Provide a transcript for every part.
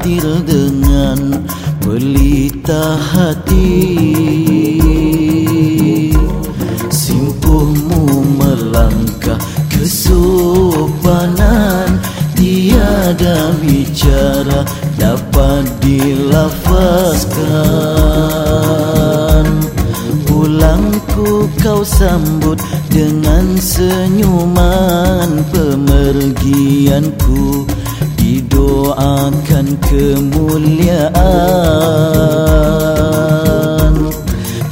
hadir dengan pelita hati. Simpuhmu melangkah kesopanan. Tiada bicara dapat dilafazkan. Pulangku kau sambut dengan senyuman. Pemergianku Didoakan kemuliaan.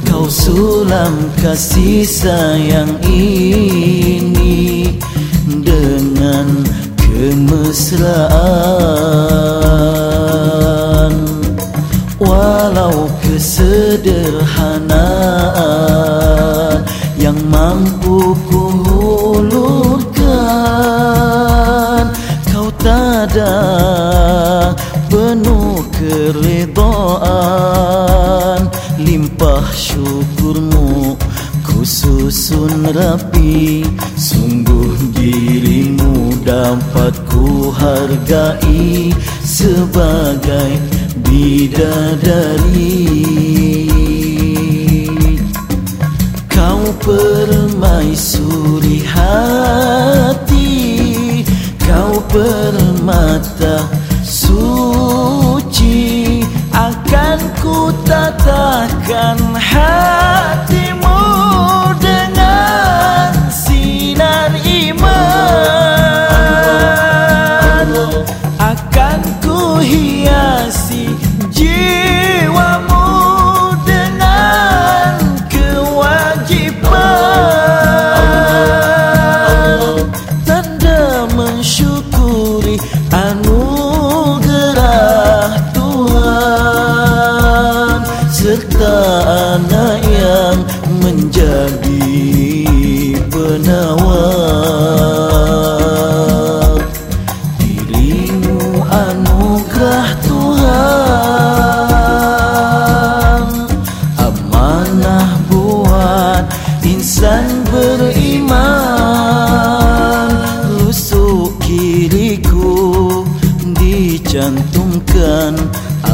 Kau sulam kasih sayang ini Dengan kemesraan. Walau kesederhanaan Yang mampu kuhulurkan keredaan Limpah syukurmu Kususun rapi. Sungguh dirimu dapat ku hargai Sebagai bidadari. Kau permaisuri hati Kau permata Akan ku Serta anak yang menjadi penawar. Dirimu anugerah Tuhan. Amanah buat insan beriman. Lusuk kiriku dicantumkan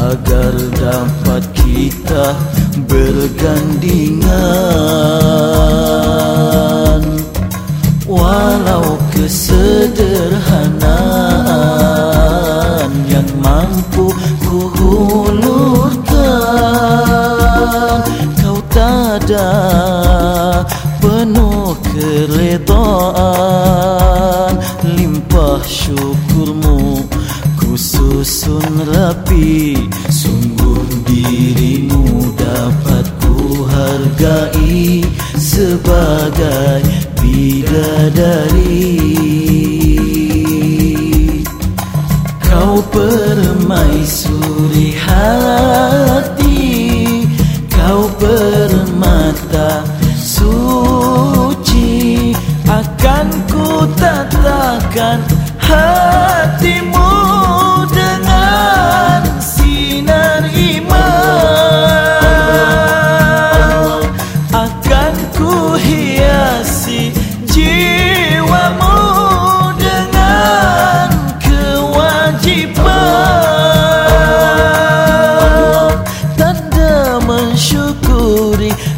Agar dapat kita bergandingan. Walau kesederhanaan yang mampu kuhulurkan Kau tada penuh keredaan Limpah syukurmu kususun rapi Sungguh dirimu dapat ku hargai Sebagai bidadari. Kau permaisuri hati Kau permata suci. Akan ku tatakan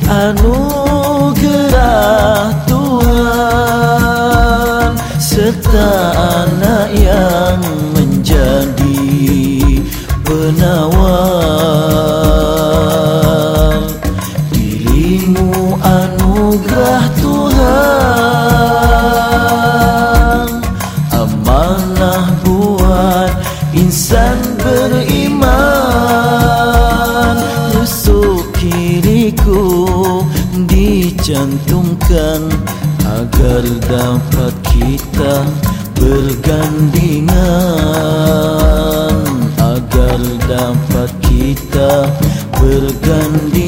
anugerah Tuhan Serta anak yang ku dicantumkan agar dapat kita bergandingan agar dapat kita bergandingan.